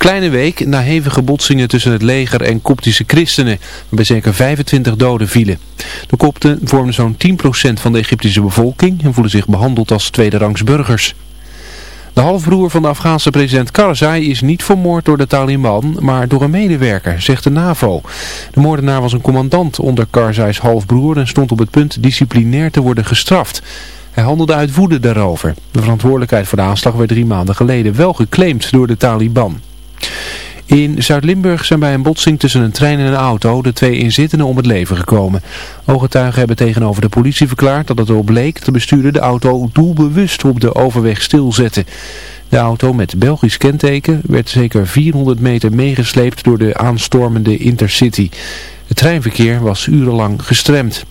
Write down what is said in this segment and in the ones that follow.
Kleine week na hevige botsingen tussen het leger en koptische christenen, waarbij zeker 25 doden vielen. De kopten vormden zo'n 10% van de Egyptische bevolking en voelen zich behandeld als tweederangs burgers. De halfbroer van de Afghaanse president Karzai is niet vermoord door de Taliban, maar door een medewerker, zegt de NAVO. De moordenaar was een commandant onder Karzais halfbroer en stond op het punt disciplinair te worden gestraft. Hij handelde uit woede daarover. De verantwoordelijkheid voor de aanslag werd drie maanden geleden wel geclaimd door de Taliban. In Zuid-Limburg zijn bij een botsing tussen een trein en een auto de twee inzittenden om het leven gekomen. Ooggetuigen hebben tegenover de politie verklaard dat het erop bleek dat de bestuurder de auto doelbewust op de overweg stilzette. De auto met Belgisch kenteken werd zeker 400 meter meegesleept door de aanstormende Intercity. Het treinverkeer was urenlang gestremd.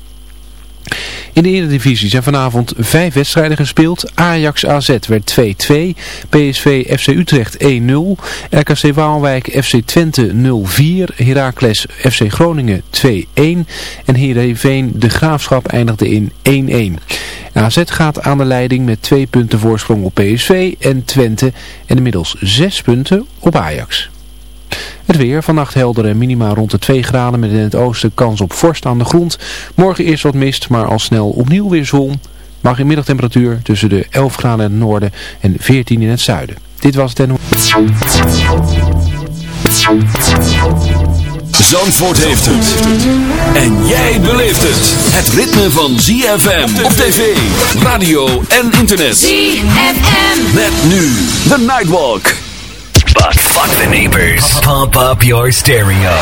In de Eredivisie zijn vanavond vijf wedstrijden gespeeld. Ajax AZ werd 2-2, PSV FC Utrecht 1-0, RKC Waalwijk FC Twente 0-4, Heracles FC Groningen 2-1 en Heerenveen De Graafschap eindigde in 1-1. AZ gaat aan de leiding met twee punten voorsprong op PSV en Twente en inmiddels zes punten op Ajax. Het weer, vannacht helder en minima rond de 2 graden met in het oosten kans op vorst aan de grond. Morgen eerst wat mist, maar al snel opnieuw weer zon. Mag in middagtemperatuur tussen de 11 graden in het noorden en 14 in het zuiden. Dit was het en... Zandvoort heeft het. En jij beleeft het. Het ritme van ZFM op tv, radio en internet. ZFM. Met nu The Nightwalk. But fuck the neighbors. Pump up your stereo.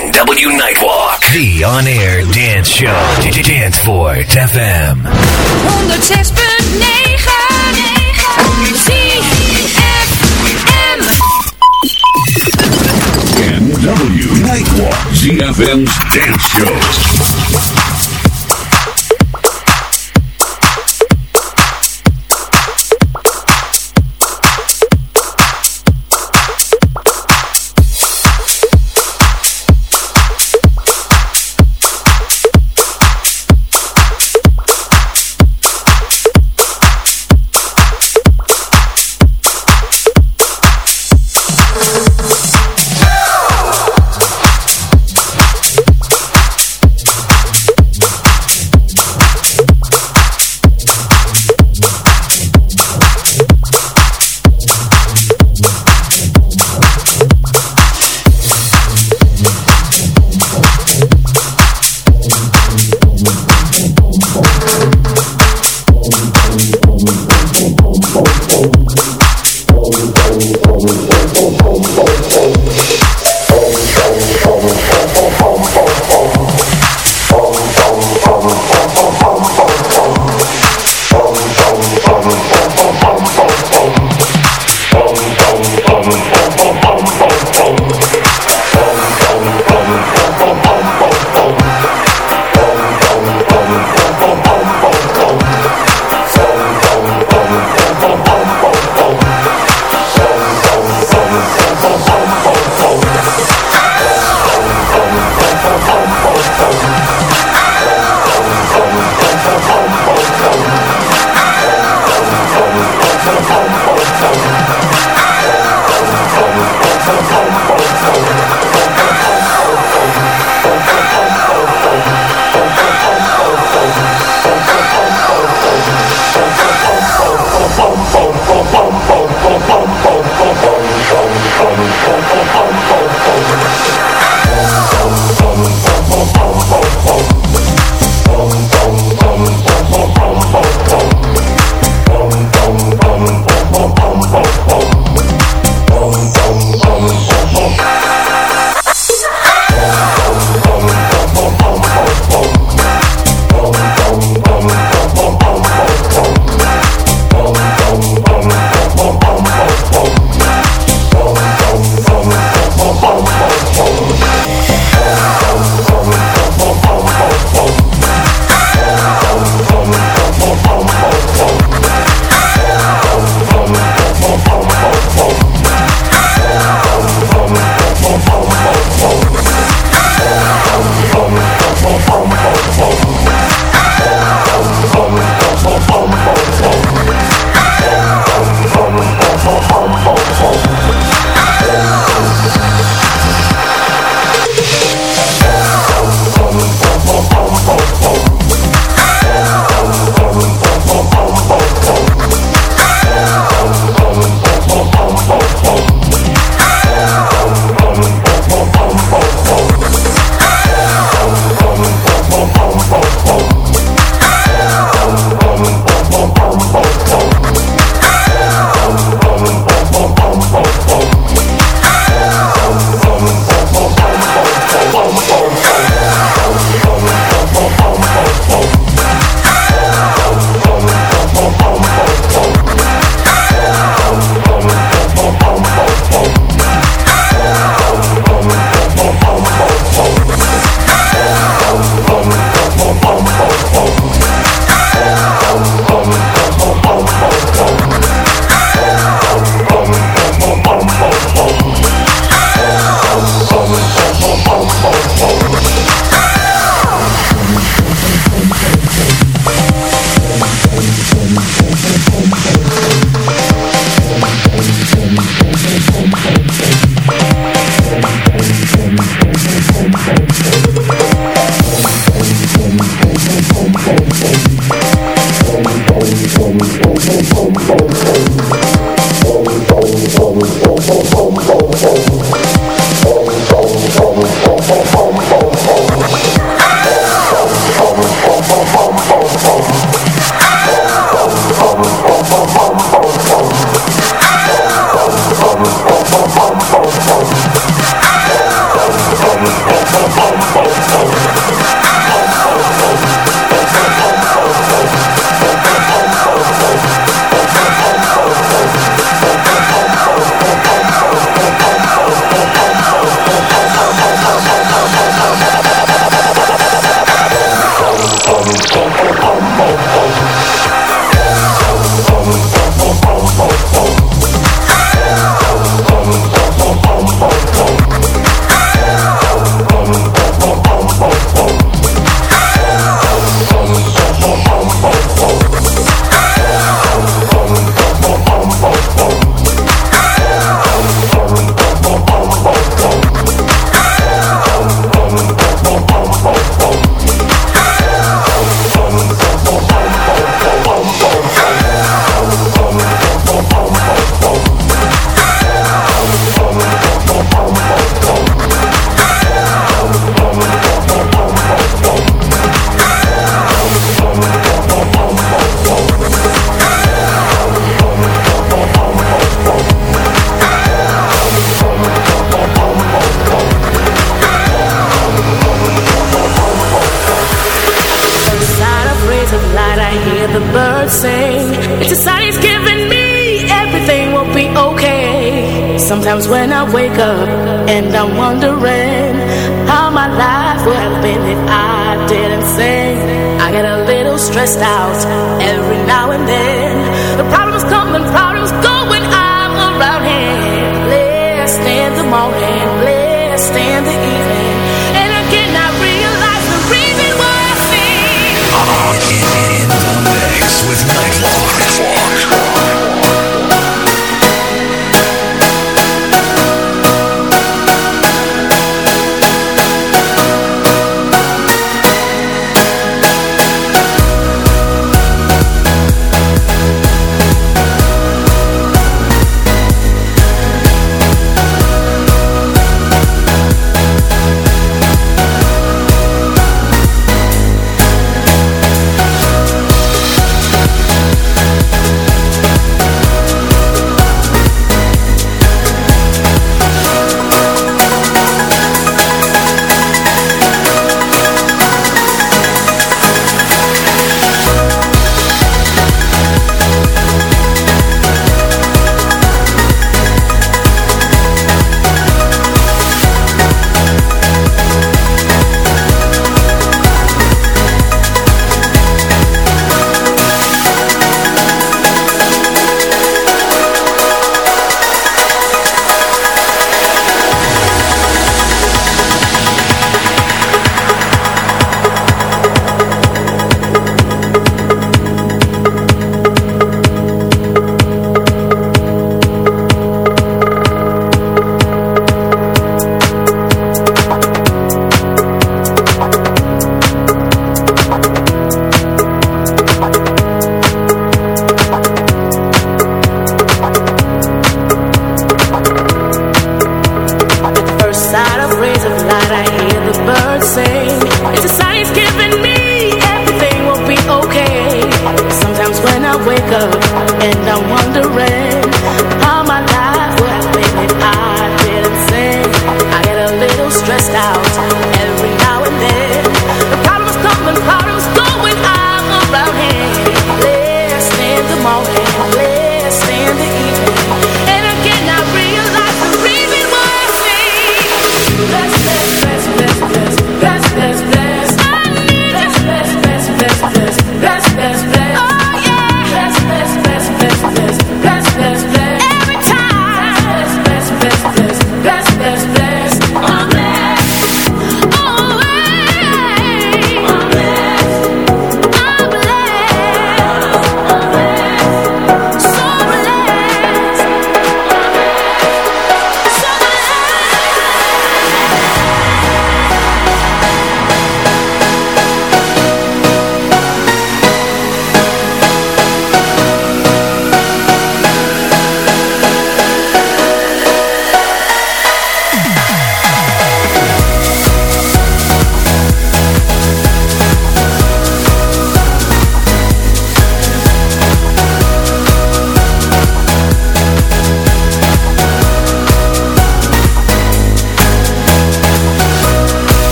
NW Nightwalk. The on-air dance show. Dance Danceport FM. 106.9 ZFM. NW Nightwalk. ZFM's dance show.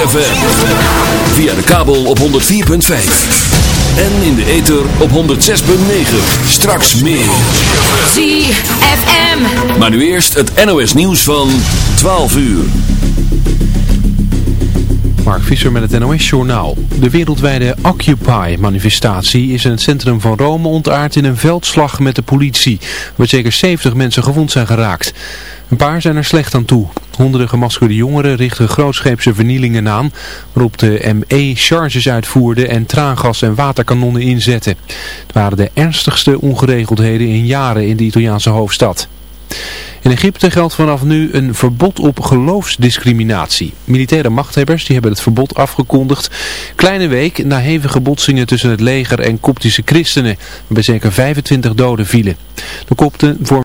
ZFM. Via de kabel op 104.5. En in de ether op 106.9. Straks meer. ZFM. Maar nu eerst het NOS nieuws van 12 uur. Mark Visser met het NOS-journaal. De wereldwijde Occupy-manifestatie is in het centrum van Rome ontaard in een veldslag met de politie, waar zeker 70 mensen gewond zijn geraakt. Een paar zijn er slecht aan toe. Honderden gemaskerde jongeren richten grootscheepse vernielingen aan, waarop de ME charges uitvoerde en traangas en waterkanonnen inzetten. Het waren de ernstigste ongeregeldheden in jaren in de Italiaanse hoofdstad. In Egypte geldt vanaf nu een verbod op geloofsdiscriminatie. Militaire machthebbers die hebben het verbod afgekondigd. Kleine week na hevige botsingen tussen het leger en koptische christenen. Waarbij zeker 25 doden vielen. De kopten vormen